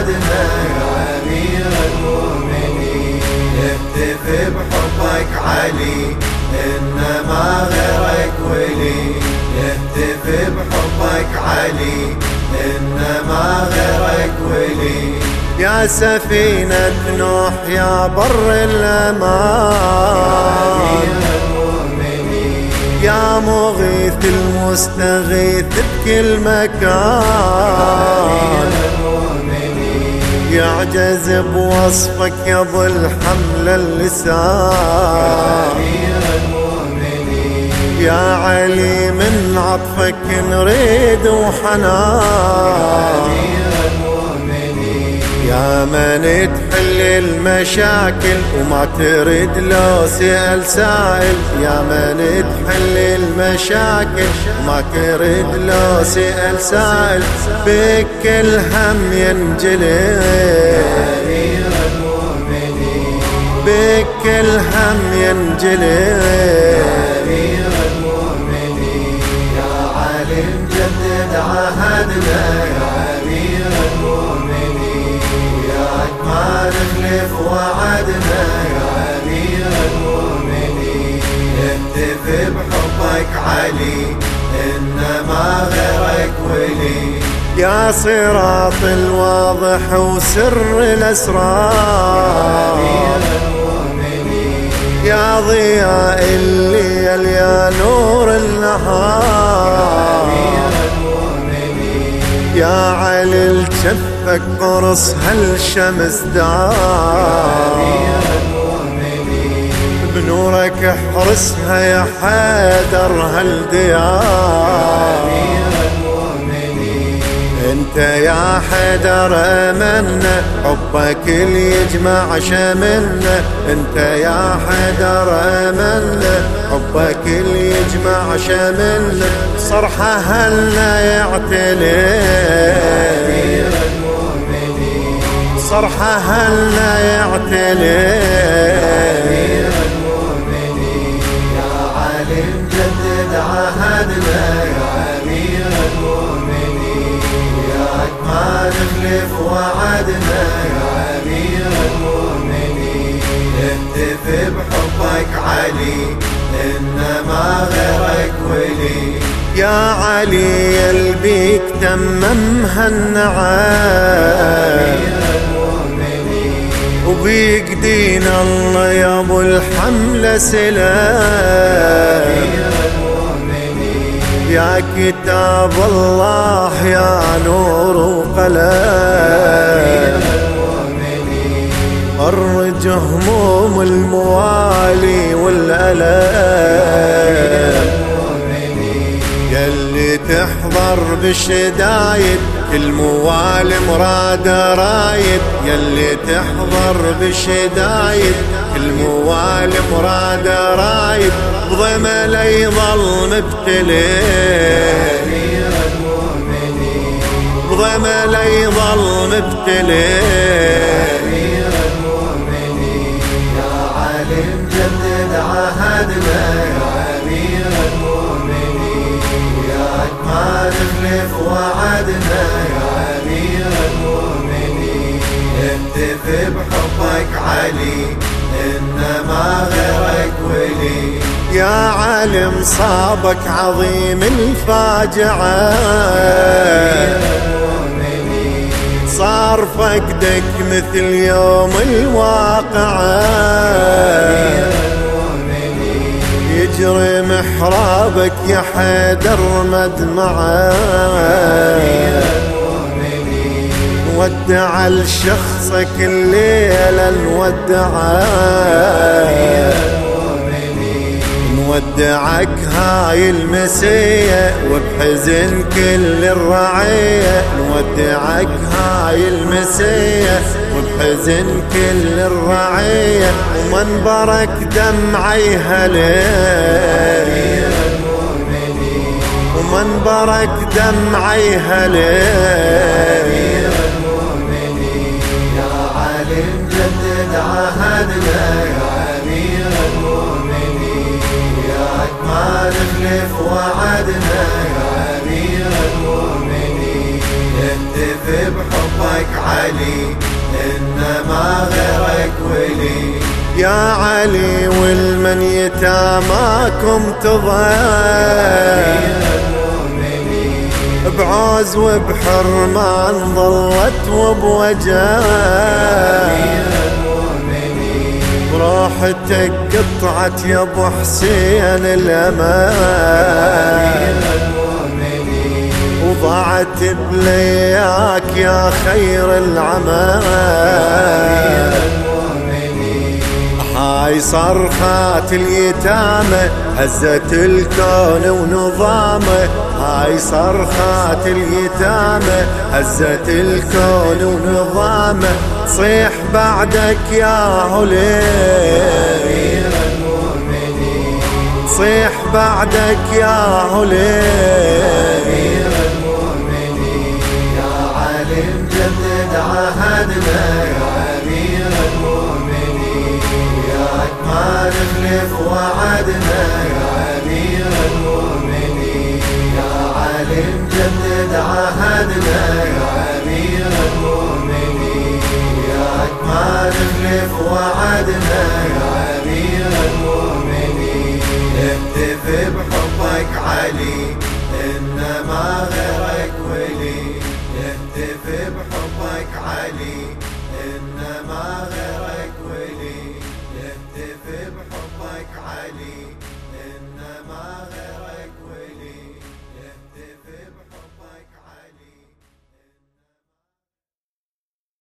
وعدنا يا أمير المؤمنين. نهتف بحبك علي إنما غيرك ولي. نهتف بحبك علي إنما غيرك ولي. يا سفينة نوح يا بر الأمان. يا مغيث المستغيث بكل مكان يعجز بوصفك يظل حمل اللسان. يا علي من عطفك نريد وحنان. يا من تحل المشاكل وما تريد لو سأل سائل. يا من تحل المشاكل وما تريد لو سأل سائل. بك الهم ينجلي. بك الهم ينجلي. نهتف بحبك علي إنما غيرك ولي. يا صراط الواضح وسر الأسرار. يا ضياء الليل يا نور النهار. يا علي الجفك قرص هالشمس دار. بنورك احرسها يا حيدر هالديار. انت يا حيدر امنا حبك اللي يجمع شملنا انت يا حيدر امنا حبك اللي يجمع شملنا صرحة هلنا يعتلي. صرحة هلنا يعتلي. وعدنا يا أمير المؤمنين. نهتف بحبك علي إنما غيرك ولي. يا علي يلبيك تمم هالنعام. وبيك دين الله يا أبو الحملة سلام. يا كتاب الله يا نور وقلم فرج هموم الموالي والألم. يلي تحضر بالشدايد الموالي مراد رايد يلي تحضر بالشدايد الموالي مراد رايد بضمل يظل مبتلي بضمل يظل مبتلي يا علم أمير المؤمنين المؤمنين نهتف بحبك علي إنما غيرك ولي. يا عالم صابك عظيم الفاجعة. صار فقدك مثل يوم الواقعة. يجري محرابك يا حيدر مدمعة. نودع لشخصك الليلة نودعه. نودعك هاي المسية وبحزن كل الرعية. نودعك هاي المسية وبحزن كل الرعية. ومنبرك دمعي هليل ومنبرك دمعي هليل عهدنا يا امير المؤمنين وياك ما نخلف وعدنا يا امير المؤمنين نهتف بحب علي إنما غيرك ولي يا علي والمن يتاماكم تضيع بعوز وبحرمان ظلت وبوجع بروحتك قطعت يا ابو حسين الأمان. وضاعت بلياك يا خير العمال هاي صرخات اليتامى هزت الكون ونظامه. هاي صرخات اليتامى هزت الكون ونظامه. صيح بعدك يا هليل صيح بعدك يا هليل يا علم جدد عهدنا نخلف وعدنا يا أمير المؤمنين. اهتف بحبك علي إنما غيرك